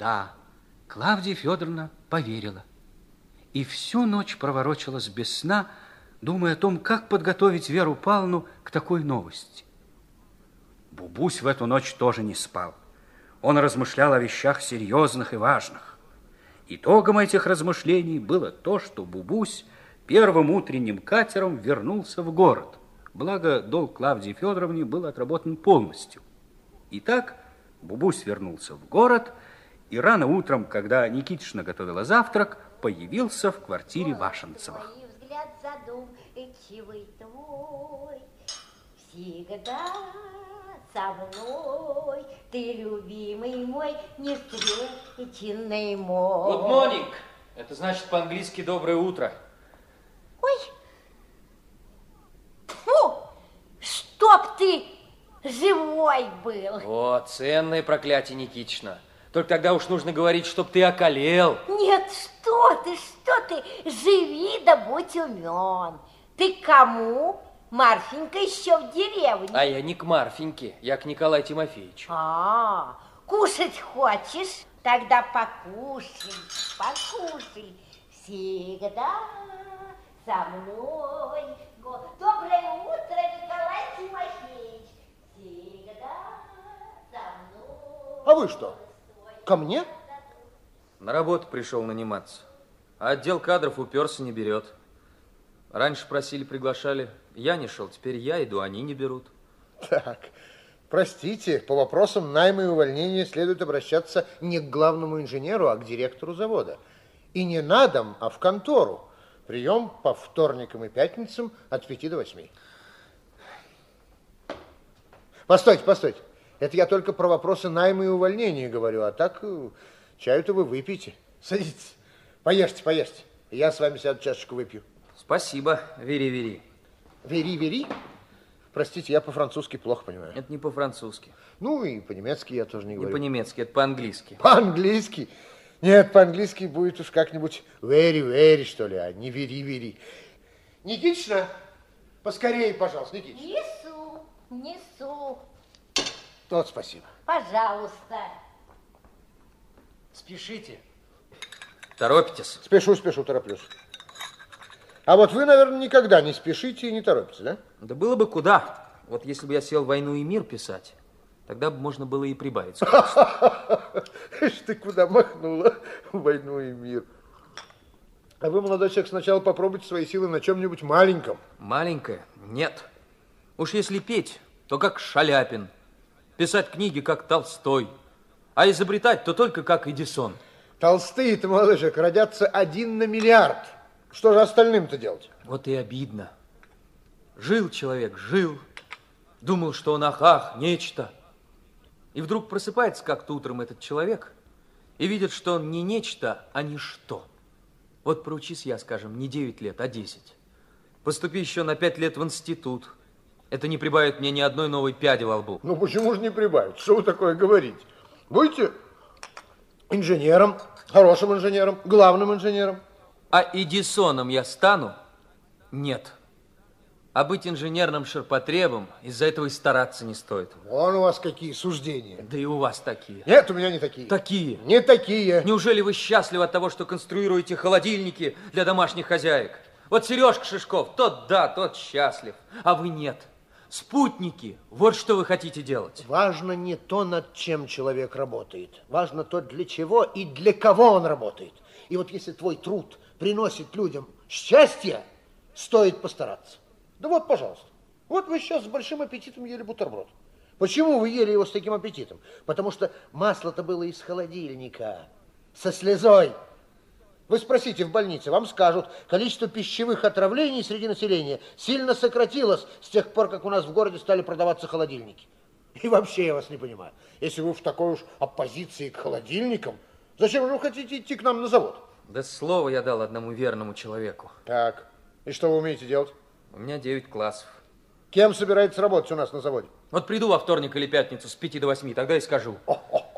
Да, Клавдия Федоровна поверила. И всю ночь проворочилась без сна, думая о том, как подготовить Веру Павловну к такой новости. Бубусь в эту ночь тоже не спал. Он размышлял о вещах серьезных и важных. Итогом этих размышлений было то, что Бубусь первым утренним катером вернулся в город. Благо, долг Клавдии Федоровне был отработан полностью. Итак, Бубусь вернулся в город, и рано утром, когда Никитишна готовила завтрак, появился в квартире Вашенцевых. взгляд задумчивый твой, всегда со мной, ты, любимый мой, не встреченный мой. Good morning. Это значит по-английски «доброе утро». Ой, фу, чтоб ты живой был. О, ценное проклятие, Никитична. Только тогда уж нужно говорить, чтоб ты околел. Нет, что ты, что ты, живи да будь умен. Ты кому? Марфенька еще в деревне. А я не к Марфеньке, я к Николаю Тимофеевичу. А, кушать хочешь? Тогда покушай, покушай. Всегда со мной. Доброе утро, Николай Тимофеевич. Всегда со мной. А вы что, ко мне? На работу пришел наниматься. А отдел кадров уперся, не берет. Раньше просили, приглашали. Я не шел, теперь я иду, они не берут. Так, простите, по вопросам найма и увольнения следует обращаться не к главному инженеру, а к директору завода. И не на дом, а в контору. Прием по вторникам и пятницам от 5 до 8. Постойте, постойте. Это я только про вопросы найма и увольнения говорю, а так э, чаю-то вы выпьете. Садитесь, поешьте, поешьте. Я с вами сяду чашечку выпью. Спасибо, вери-вери. Вери-вери? Простите, я по-французски плохо понимаю. Это не по-французски. Ну и по-немецки я тоже не говорю. Не по-немецки, это по-английски. По-английски? Нет, по-английски будет уж как-нибудь very-very, что ли, а не вери-вери. Никитична, поскорее, пожалуйста, Никитична. Несу, несу. Вот, спасибо. Пожалуйста. Спешите. Торопитесь? Спешу, спешу, тороплюсь. А вот вы, наверное, никогда не спешите и не торопитесь, да? Да было бы куда. Вот если бы я сел «Войну и мир» писать, тогда бы можно было и прибавить Ишь ты куда махнула, «Войну и мир». А вы, молодой человек, сначала попробуйте свои силы на чем-нибудь маленьком. Маленькое? Нет. Уж если петь, то как Шаляпин. Писать книги, как Толстой. А изобретать, то только как Эдисон. Толстые-то, человек, родятся один на миллиард. Что же остальным-то делать? Вот и обидно. Жил человек, жил, думал, что он ахах, нечто. И вдруг просыпается как-то утром этот человек и видит, что он не нечто, а ничто. Вот проучись я, скажем, не 9 лет, а 10. Поступи еще на 5 лет в институт. Это не прибавит мне ни одной новой пяди во лбу. Ну почему же не прибавит? Что вы такое говорите? Будете инженером, хорошим инженером, главным инженером. А Эдисоном я стану? Нет. А быть инженерным ширпотребом из-за этого и стараться не стоит. Вон у вас какие суждения. Да и у вас такие. Нет, у меня не такие. Такие. Не такие. Неужели вы счастливы от того, что конструируете холодильники для домашних хозяек? Вот Сережка Шишков, тот да, тот счастлив, а вы нет. Спутники, вот что вы хотите делать. Важно не то, над чем человек работает. Важно то, для чего и для кого он работает. И вот если твой труд приносит людям счастье, стоит постараться. Да вот, пожалуйста. Вот вы сейчас с большим аппетитом ели бутерброд. Почему вы ели его с таким аппетитом? Потому что масло-то было из холодильника, со слезой. Вы спросите в больнице, вам скажут, количество пищевых отравлений среди населения сильно сократилось с тех пор, как у нас в городе стали продаваться холодильники. И вообще я вас не понимаю. Если вы в такой уж оппозиции к холодильникам, зачем же вы хотите идти к нам на завод? Да слово я дал одному верному человеку. Так, и что вы умеете делать? У меня 9 классов. Кем собираетесь работать у нас на заводе? Вот приду во вторник или пятницу с 5 до 8, тогда и скажу. О, о,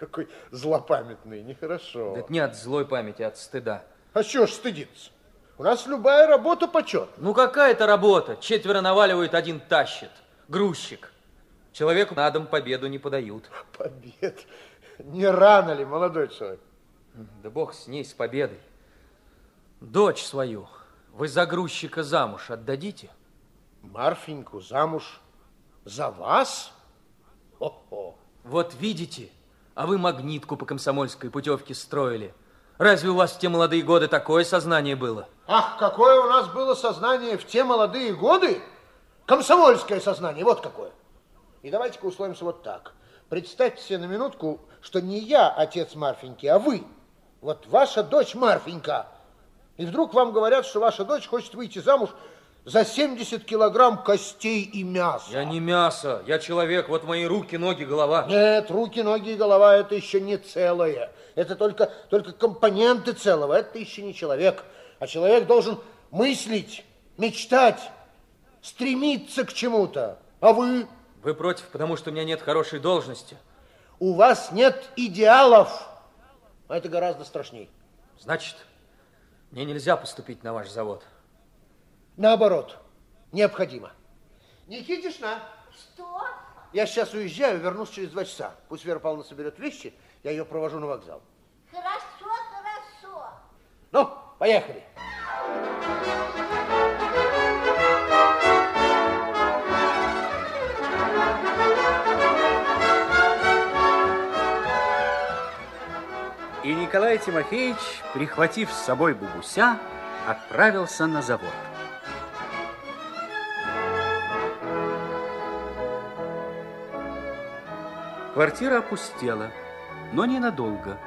какой злопамятный, нехорошо. Да это не от злой памяти, а от стыда. А что ж стыдиться? У нас любая работа почет. Ну какая это работа? Четверо наваливают, один тащит. Грузчик. Человеку на дом победу не подают. Побед. Не рано ли, молодой человек? Да бог с ней, с победой. Дочь свою вы за грузчика замуж отдадите? Марфеньку замуж за вас? О-о. Вот видите, а вы магнитку по комсомольской путевке строили. Разве у вас в те молодые годы такое сознание было? Ах, какое у нас было сознание в те молодые годы? Комсомольское сознание, вот какое. И давайте-ка условимся вот так. Представьте себе на минутку, что не я отец Марфеньки, а вы. Вот ваша дочь Марфенька. И вдруг вам говорят, что ваша дочь хочет выйти замуж за 70 килограмм костей и мяса. Я не мясо, я человек, вот мои руки, ноги, голова. Нет, руки, ноги и голова это еще не целое. Это только, только компоненты целого. Это еще не человек. А человек должен мыслить, мечтать, стремиться к чему-то. А вы? Вы против, потому что у меня нет хорошей должности. У вас нет идеалов. А это гораздо страшнее. Значит, мне нельзя поступить на ваш завод. Наоборот, необходимо. Никитишна, Что? я сейчас уезжаю, вернусь через два часа. Пусть Вера Павловна соберет вещи, я ее провожу на вокзал. Хорошо, хорошо. Ну, поехали. И Николай Тимофеевич, прихватив с собой Бубуся, отправился на завод. Квартира опустела, но ненадолго.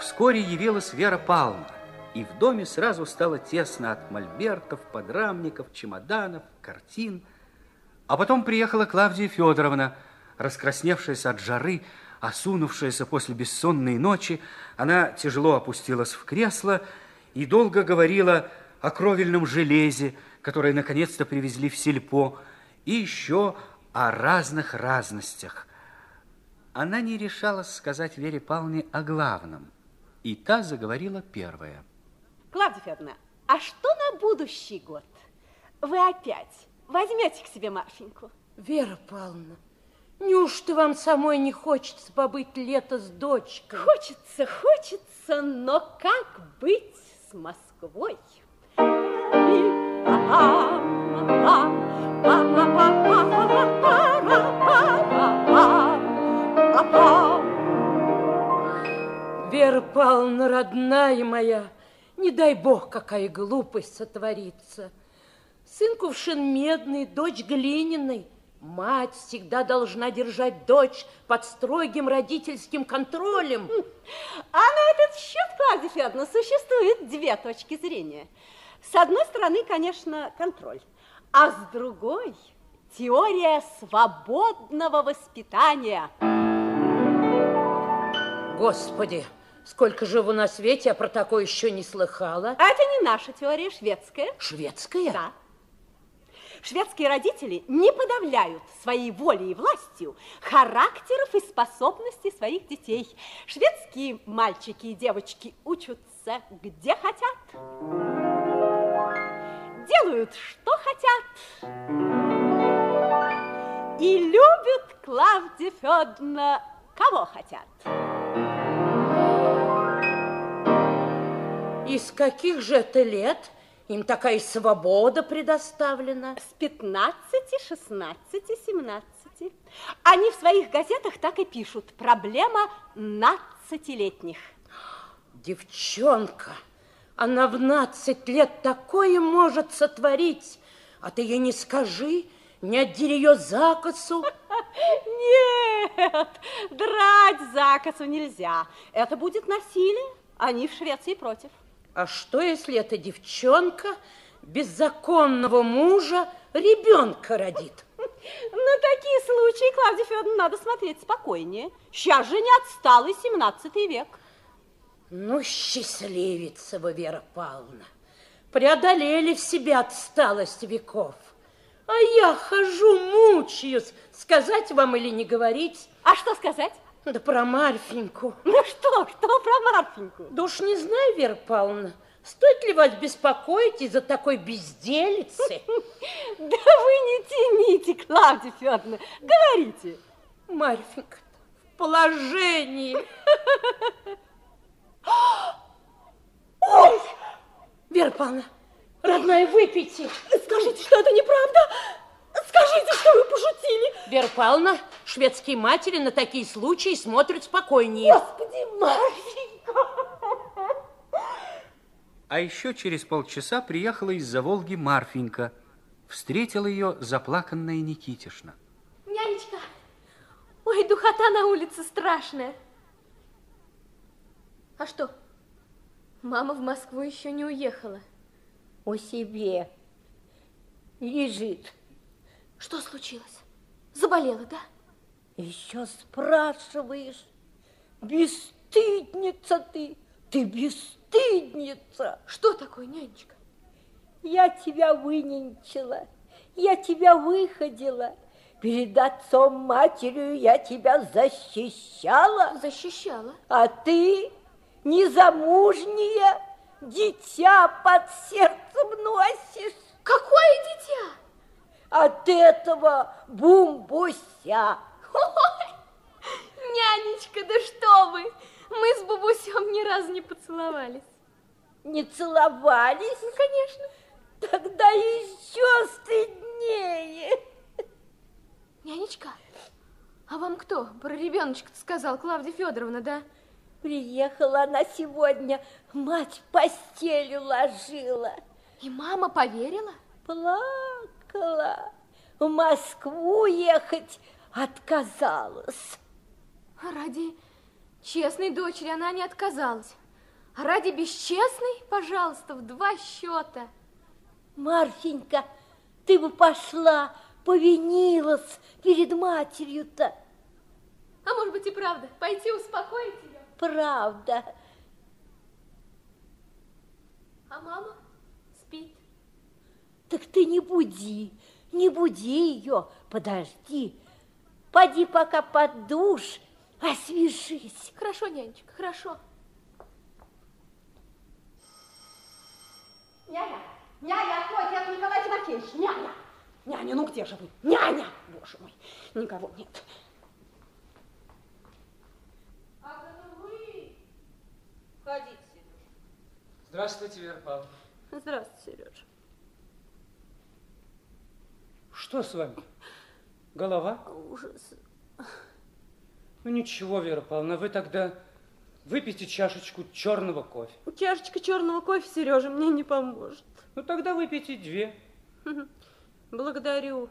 Вскоре явилась Вера Павловна, и в доме сразу стало тесно от мольбертов, подрамников, чемоданов, картин. А потом приехала Клавдия Федоровна, раскрасневшаяся от жары, осунувшаяся после бессонной ночи. Она тяжело опустилась в кресло и долго говорила о кровельном железе, которое наконец-то привезли в сельпо, и еще о разных разностях. Она не решалась сказать Вере Павловне о главном, и та заговорила первая. Клавдия Федоровна, а что на будущий год? Вы опять возьмете к себе Марфеньку? Вера Павловна, неужто вам самой не хочется побыть лето с дочкой? Хочется, хочется, но как быть с Москвой? Вера Павловна, родная моя, не дай бог, какая глупость сотворится. Сын кувшин медный, дочь глиняной. Мать всегда должна держать дочь под строгим родительским контролем. А на этот счет, Клавдия Федоровна, существует две точки зрения. С одной стороны, конечно, контроль, а с другой – теория свободного воспитания. Господи, сколько живу на свете, я про такое еще не слыхала. А это не наша теория, шведская. Шведская? Да. Шведские родители не подавляют своей волей и властью характеров и способностей своих детей. Шведские мальчики и девочки учатся где хотят, делают что хотят и любят Клавдия Федоровна кого хотят. Из каких же это лет им такая свобода предоставлена? С 15, 16, 17. Они в своих газетах так и пишут. Проблема нацатилетних. Девчонка, она в 12 лет такое может сотворить, а ты ей не скажи, не отдери ее за косу. Нет, драть за косу нельзя. Это будет насилие. Они в Швеции против. А что, если эта девчонка без законного мужа ребенка родит? На такие случаи, Клавдия Федоровна, надо смотреть спокойнее. Сейчас же не отсталый 17 век. Ну, счастливица вы, Вера Павловна. Преодолели в себе отсталость веков. А я хожу, мучаюсь, сказать вам или не говорить. А что сказать? Да про Марфеньку. Ну что, что про Марфеньку? Да уж не знаю, Вера Павловна, стоит ли вас беспокоить из-за такой безделицы? Да вы не тяните, Клавдия Федоровна, говорите. Марфенька в положении. Ой! Вера Павловна, родная, выпейте. Скажите, что это неправда. Скажите, что вы пошутили. Вера Павловна, шведские матери на такие случаи смотрят спокойнее. Господи, Марфенька. А еще через полчаса приехала из-за Волги Марфенька. Встретила ее заплаканная Никитишна. Нянечка, ой, духота на улице страшная. А что, мама в Москву еще не уехала? У себе лежит. Что случилось? Заболела, да? Еще спрашиваешь. Бесстыдница ты, ты бесстыдница. Что такое, нянечка? Я тебя выненчила, я тебя выходила. Перед отцом, матерью я тебя защищала, Защищала. а ты незамужняя, дитя под сердцем носишь. Какое дитя? От этого бумбуся. Ой, нянечка, да что вы! Мы с Бабусем ни разу не поцеловались. Не целовались? Ну, конечно. Тогда еще стыднее. Нянечка, а вам кто про ребеночка сказал, Клавдия Федоровна, да? Приехала она сегодня, мать в постель уложила. И мама поверила? Плакала. В Москву ехать отказалась. А ради честной дочери она не отказалась. А ради бесчестной, пожалуйста, в два счета. Марфенька, ты бы пошла, повинилась перед матерью-то. А может быть и правда, пойти успокоить ее. Правда. А мама спит. Так ты не буди, не буди ее, подожди. Поди пока под душ, освежись. Хорошо, нянечка, хорошо. Няня, няня, откройте, это Николай Тимофеевич, няня. Няня, ну где же вы? Няня, боже мой, никого нет. Входите, Здравствуйте, Вера Павловна. Здравствуйте, Сережа. Что с вами? Голова? Ужас. Ну ничего, Вера Павловна, вы тогда выпейте чашечку черного кофе. Чашечка черного кофе, Сережа, мне не поможет. Ну тогда выпейте две. Благодарю.